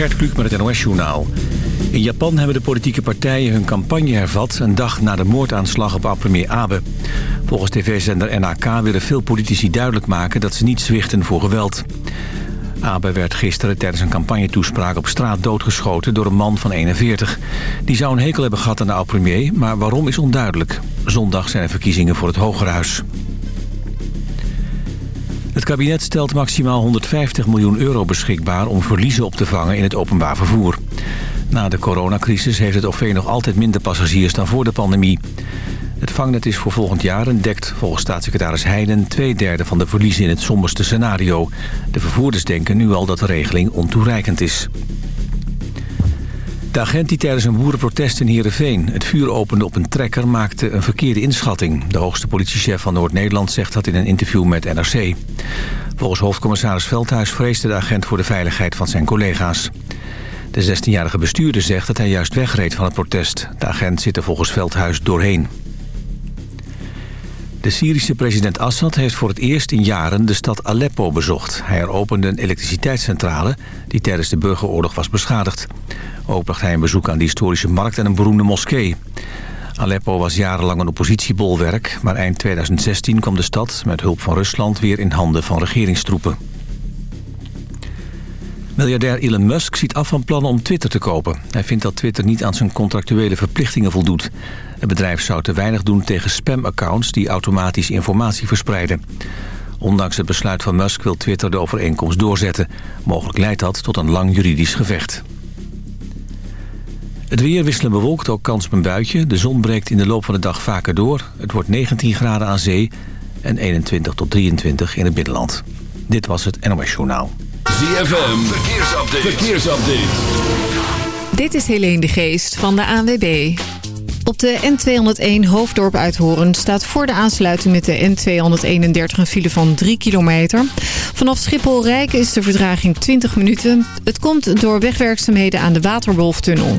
Gert Kluk met het NOS-journaal. In Japan hebben de politieke partijen hun campagne hervat... een dag na de moordaanslag op oud-premier Abe. Volgens tv-zender NAK willen veel politici duidelijk maken... dat ze niet zwichten voor geweld. Abe werd gisteren tijdens een campagnetoespraak op straat doodgeschoten... door een man van 41. Die zou een hekel hebben gehad aan de oud-premier... maar waarom is onduidelijk. Zondag zijn er verkiezingen voor het Hogerhuis. Het kabinet stelt maximaal 150 miljoen euro beschikbaar... om verliezen op te vangen in het openbaar vervoer. Na de coronacrisis heeft het OV nog altijd minder passagiers dan voor de pandemie. Het vangnet is voor volgend jaar en dekt volgens staatssecretaris Heijden... twee derde van de verliezen in het somberste scenario. De vervoerders denken nu al dat de regeling ontoereikend is. De agent die tijdens een boerenprotest in Heerenveen het vuur opende op een trekker maakte een verkeerde inschatting. De hoogste politiechef van Noord-Nederland zegt dat in een interview met NRC. Volgens hoofdcommissaris Veldhuis vreesde de agent voor de veiligheid van zijn collega's. De 16-jarige bestuurder zegt dat hij juist wegreed van het protest. De agent zit er volgens Veldhuis doorheen. De Syrische president Assad heeft voor het eerst in jaren de stad Aleppo bezocht. Hij heropende een elektriciteitscentrale die tijdens de burgeroorlog was beschadigd. Ook hij een bezoek aan de historische markt en een beroemde moskee. Aleppo was jarenlang een oppositiebolwerk, maar eind 2016 kwam de stad met hulp van Rusland weer in handen van regeringstroepen. Miljardair Elon Musk ziet af van plannen om Twitter te kopen. Hij vindt dat Twitter niet aan zijn contractuele verplichtingen voldoet. Het bedrijf zou te weinig doen tegen spamaccounts die automatisch informatie verspreiden. Ondanks het besluit van Musk wil Twitter de overeenkomst doorzetten. Mogelijk leidt dat tot een lang juridisch gevecht. Het weer wisselen bewolkt, ook kans op een buitje. De zon breekt in de loop van de dag vaker door. Het wordt 19 graden aan zee en 21 tot 23 in het binnenland. Dit was het NOS Journaal. ZFM, verkeersupdate. verkeersupdate. Dit is Helene de Geest van de ANWB. Op de N201 Hoofddorp Uithoren staat voor de aansluiting met de N231 een file van 3 kilometer. Vanaf Schiphol-Rijk is de verdraging 20 minuten. Het komt door wegwerkzaamheden aan de Waterwolftunnel.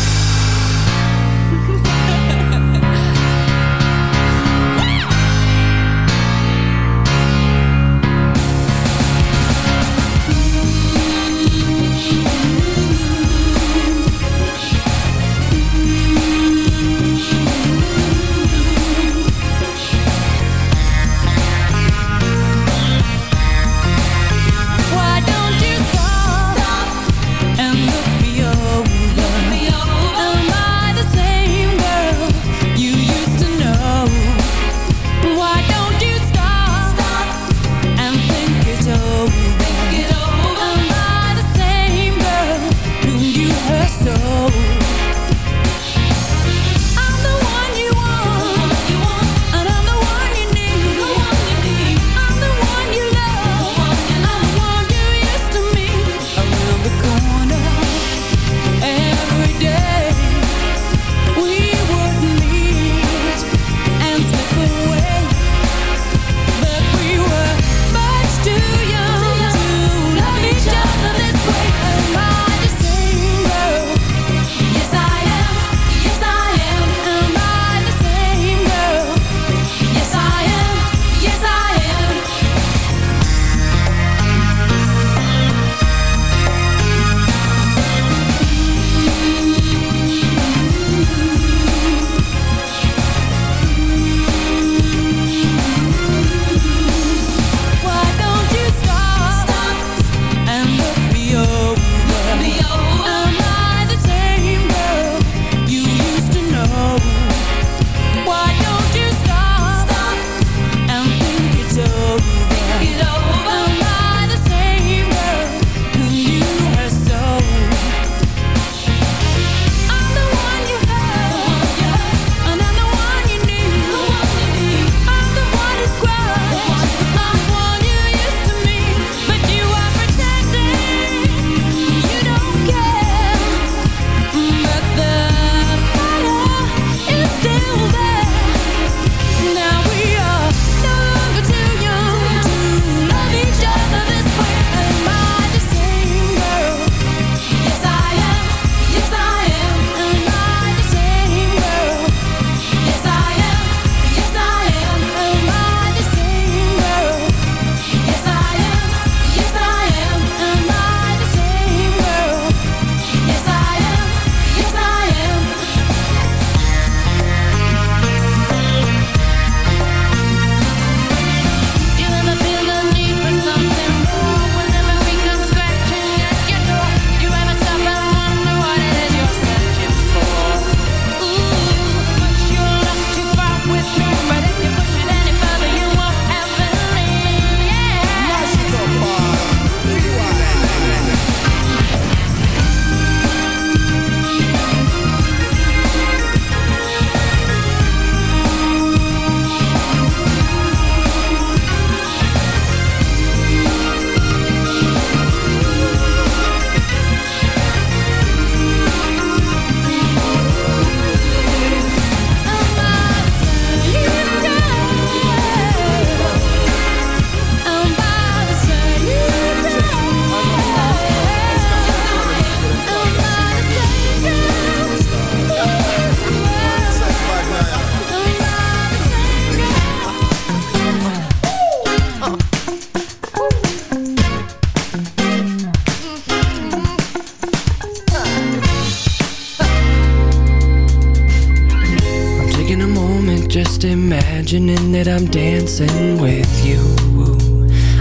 I'm dancing with you.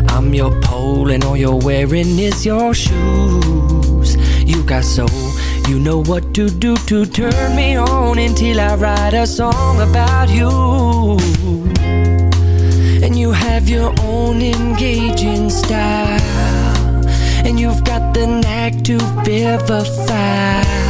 I'm your pole and all you're wearing is your shoes. You got soul, you know what to do to turn me on until I write a song about you. And you have your own engaging style, and you've got the knack to vivify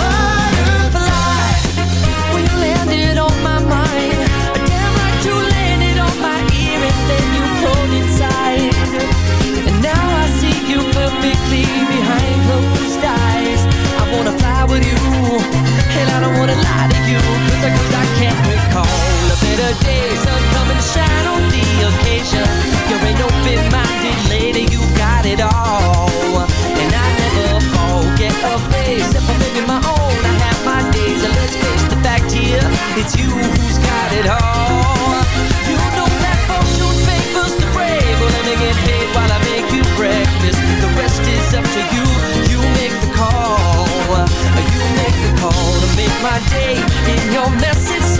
Butterfly, when you landed on my mind, damn right you landed on my ear and then you pulled inside. And now I see you perfectly behind closed eyes. I wanna fly with you, and I don't wanna lie to you, cause I, cause I can't recall a better day, sun come and shine on the occasion. You're an open-minded lady, you got it all. And I never forget a face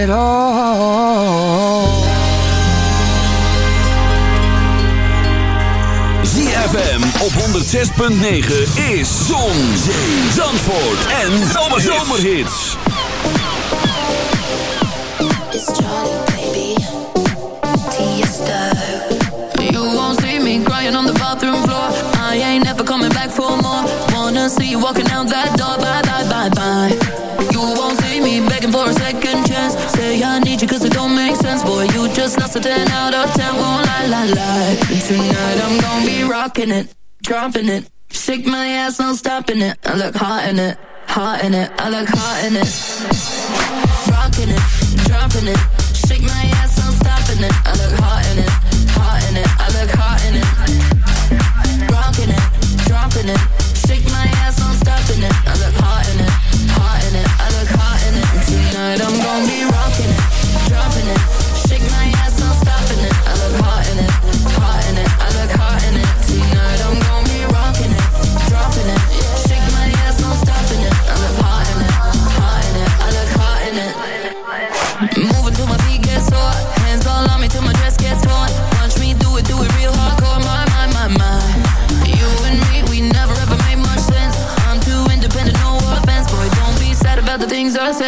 it all. ZFM op 106.9 is Zon, Zee, Zandvoort en Zomerhits. It's Charlie, baby. Tiesto. You won't see me crying on the bathroom floor. I ain't never coming back for more. Wanna see you walking out that gon' be rocking it, dropping it. Shake my ass, no stopping it. I look hot in it, hot in it. I look hot in it. Rocking it, dropping it. Shake my ass, no stopping it. I look hot in it, hot in it. I look hot in it. Rocking it, dropping it. Shake my ass, no stopping it. I look hot in it, hot in it. I look hot in it. Tonight I'm gonna be rocking.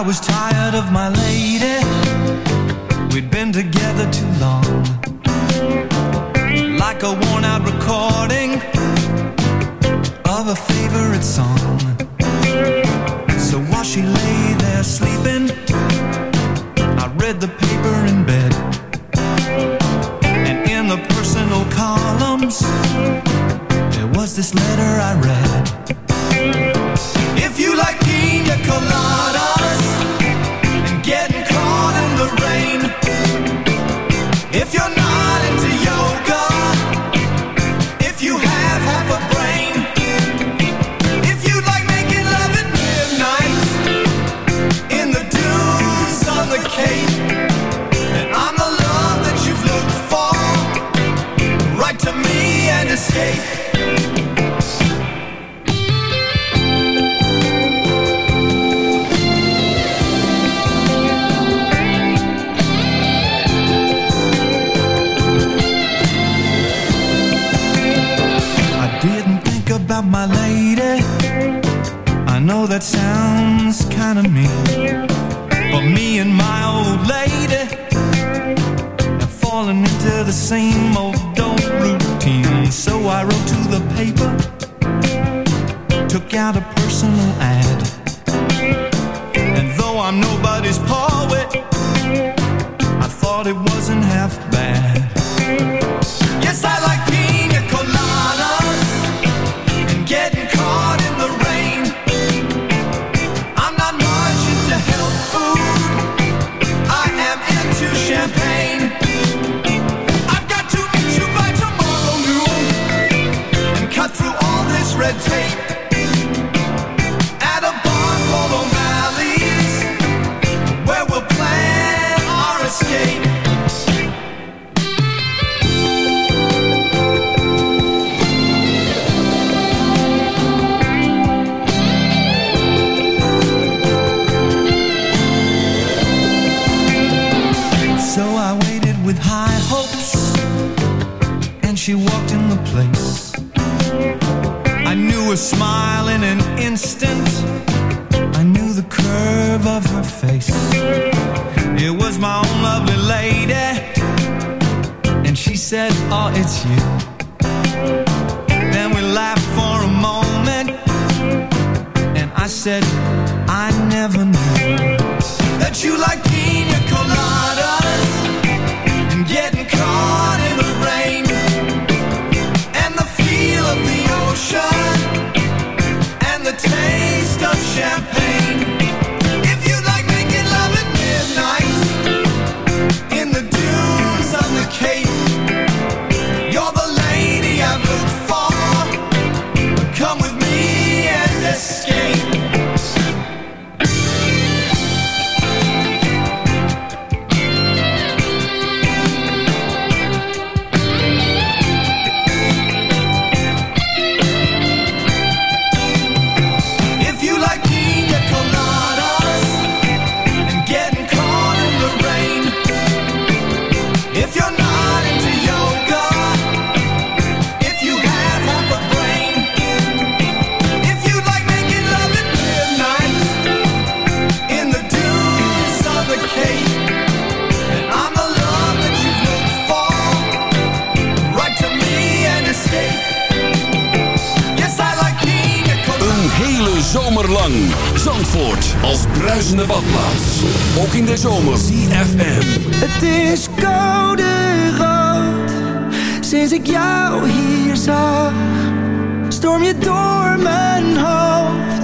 I was tired of my lady. We'd been together too long. Like a worn out recording Of a favorite song. Zandvoort als bruisende badplaats. Ook in de zomer. CFM. Het is koude rood Sinds ik jou hier zag Storm je door mijn hoofd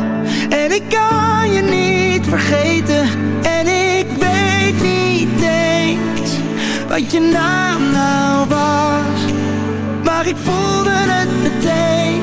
En ik kan je niet vergeten En ik weet niet eens Wat je naam nou was Maar ik voelde het meteen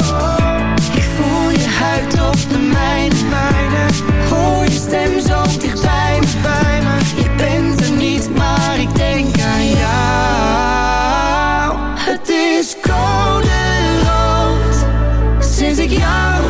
ik jou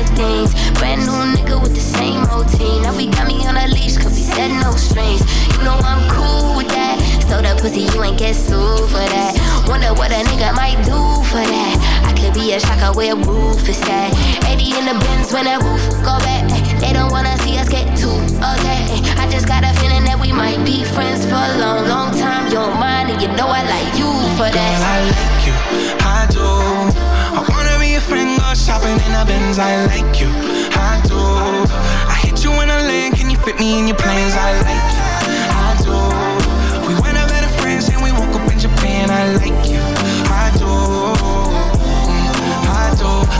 finer things? Brand new nigga with the same routine. Now we got me on a leash, cause we said no strings. You know I'm cool with that. So the pussy, you ain't get sued for that. Wonder what a nigga might do for that. I could be a shocker where roof is at. 80 in the bins when that roof go back. They don't wanna see us get too okay. I just got a feeling that we might be friends for a long, long time. You don't mind, and you know I like you for that. Girl. I like you, I do friend, go shopping in a Benz I like you, I do. I hit you in a lane, can you fit me in your plans? I like you, I do. We went over to France and we woke up in Japan I like you, I do. I do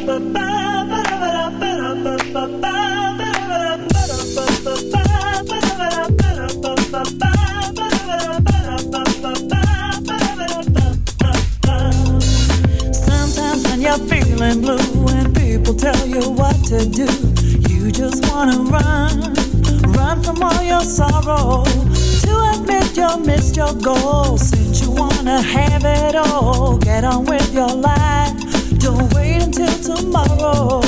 Sometimes when you're feeling blue and people tell you what to do, you just wanna run, run from all your sorrow. To admit you missed your goal, since you wanna have it all, get on with your life till tomorrow.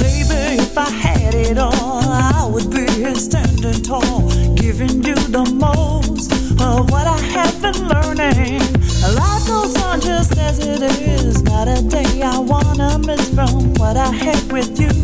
Baby, if I had it all, I would be here standing tall, giving you the most of what I have been learning. Life goes on just as it is. Not a day I wanna miss from what I had with you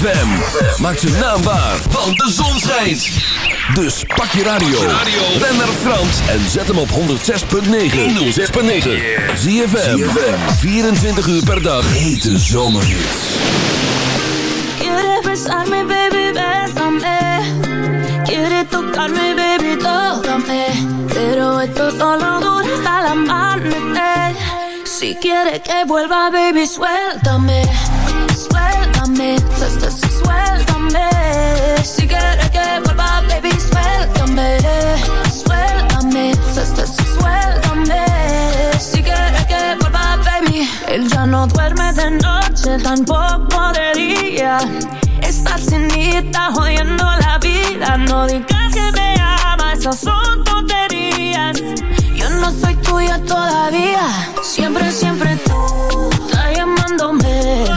ZFM. Maak zijn naam waar, want de zon schijnt. Dus pak je radio. Ben naar Frans en zet hem op 106.9. 106.9. ZFM. 24 uur per dag. Hete zomerhits. Quieres besarme, baby, bésame. Quieres tocarme, baby, tócame. Pero esto solo dura hasta el amanecer. Si quieres que vuelva, baby, suéltame. Suéltame, su- su- su- suéltame. Si quieres que vuelva, baby, suéltame. Suéltame, su- su- su- suéltame. Si quieres que vuelva, baby. Él ya no duerme de noche, tampoco de día. Está cenita jodiendo la vida. No digas que me ama, esas son tonterías. Yo no soy tuya todavía. Siempre, siempre tú estás llamándome.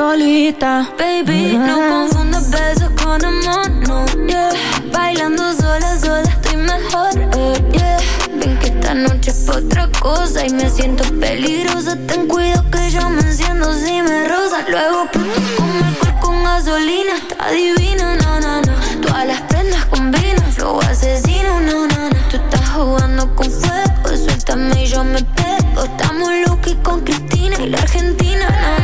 Solita. Baby, no confundas besos con amor, no. Yeah. Bailando sola, sola estoy mejor. eh, yeah. Ven que esta noche es otra cosa y me siento peligrosa. Ten cuidado que yo me enciendo si me rosa. Luego puto con alcohol con gasolina. Está divina, no, no, no. Todas las prendas combinan. Flow asesino, no, no, no. Tú estás jugando con fuego. Suéltame y yo me pego. Estamos locos con Cristina y la Argentina, no,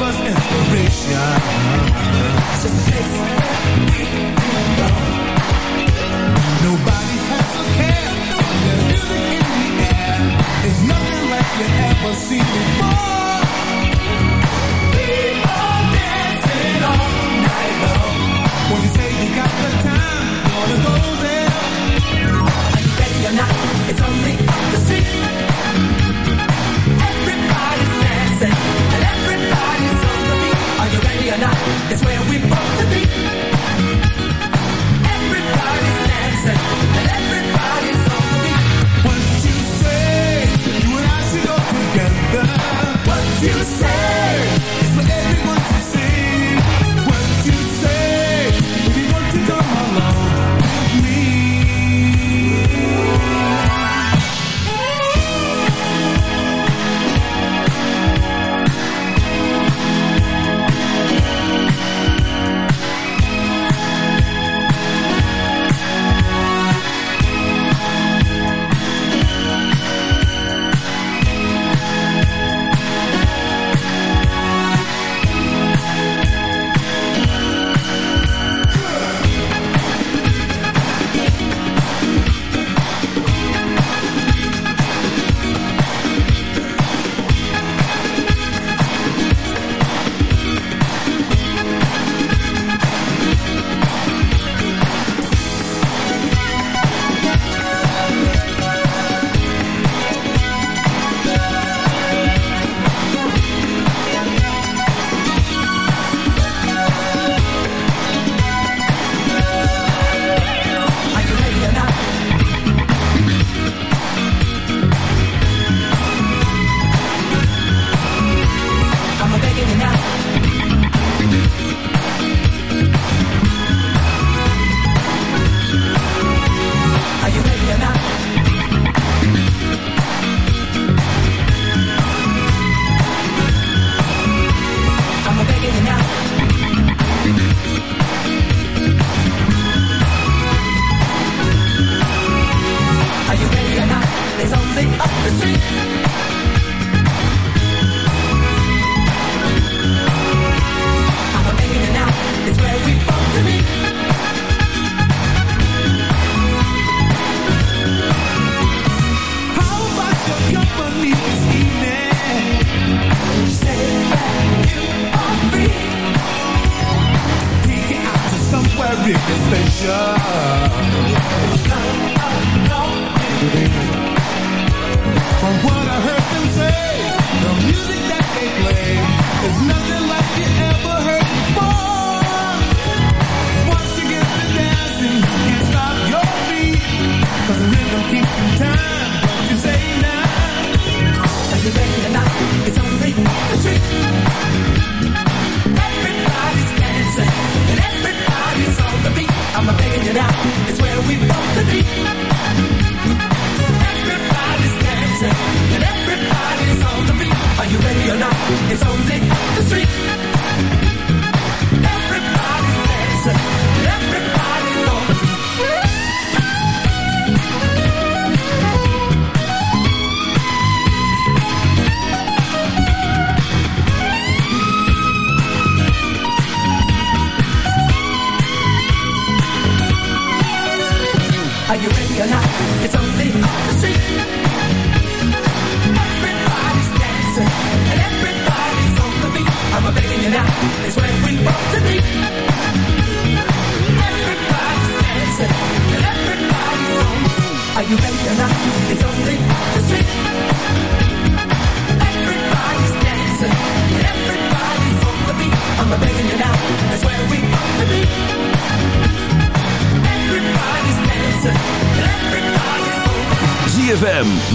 us inspiration. Nobody has a care. There's music in the air. It's nothing like you ever seen before.